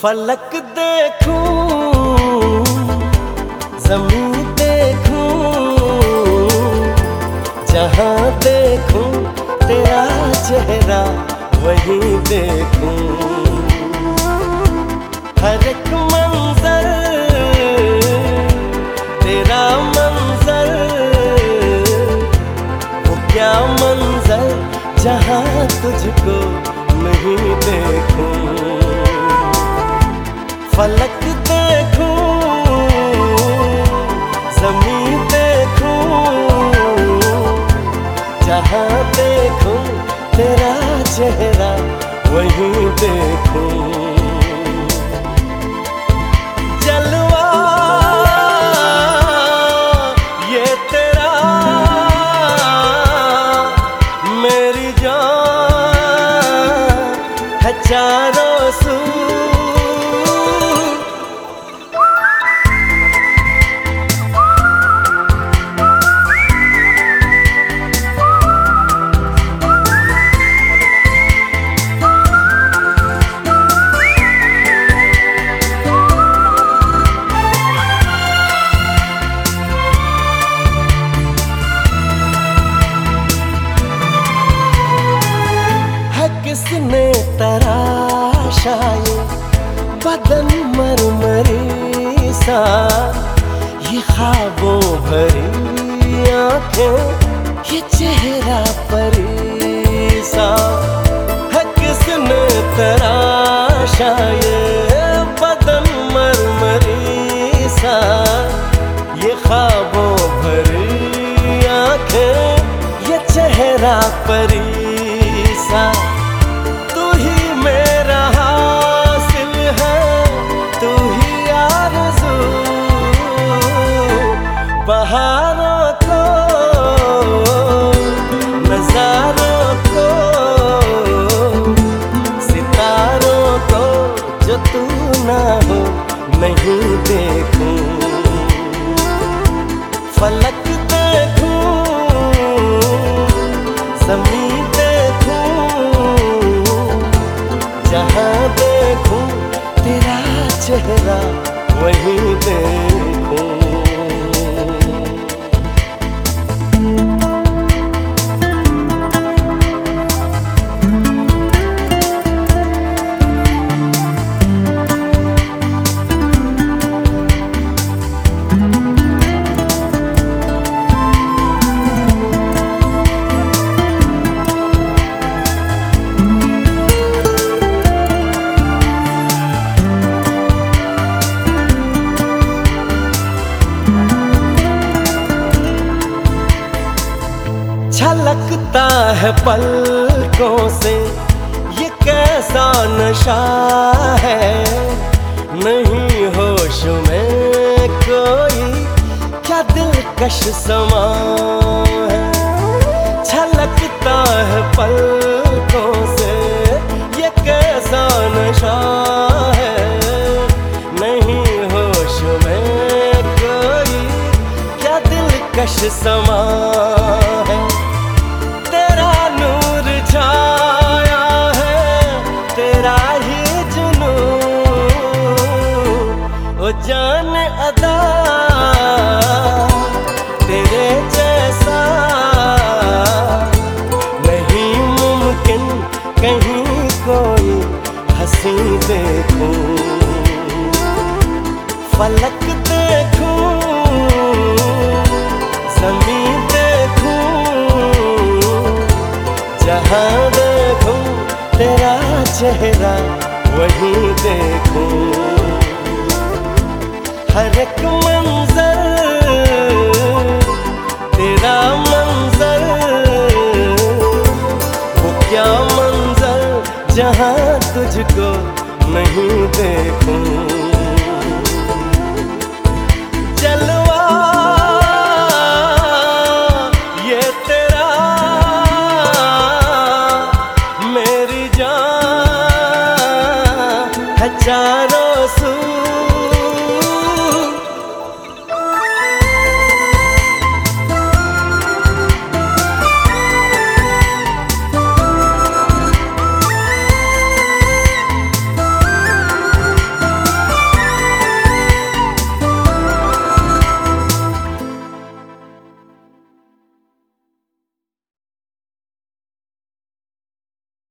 फलक देखूँ, ज़मीन देखूँ, जहाँ देखूँ, तेरा चेहरा वही देखूँ। हर एक मंजर, तेरा मंजर, वो क्या मंजर, जहाँ तुझको फलक देखूँ ज़मीन देखूँ जहाँ देखूँ तेरा चेहरा वहीं देखूँ। किसने तराशा ये बदन मरमरी सा ये खाबों भरी आँखें। फलक देखूँ ज़मीन जहाँ देखूँ तेरा चेहरा वहीं देखूँ। छलकता है पलकों से ये कैसा नशा है? नहीं होश में कोई, क्या दिलकश समा है? छलकता है पलकों से ये कैसा नशा है? नहीं होश में कोई, क्या दिलकश समा जान अदा, तेरे जैसा नहीं मुमकिन कहीं कोई हँसी देखूँ। फलक देखूँ, ज़मीन देखूँ, जहाँ देखूँ तेरा चेहरा वहीं देखूँ। हर एक मंजर तेरा मंजर। वो क्या मंजर जहाँ तुझको नहीं देखूँ? चार